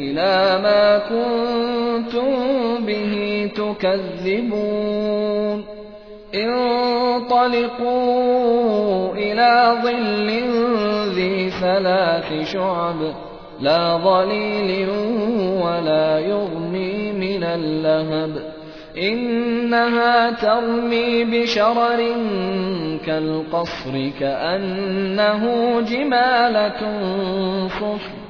إلى ما كنتم به تكذبون. انطلقوا إلى ظل ذي ثلاث شعب لا ظليل ولا يغني من اللهب. إنها ترمي بشرر كالقصر كأنه جمالة صفر.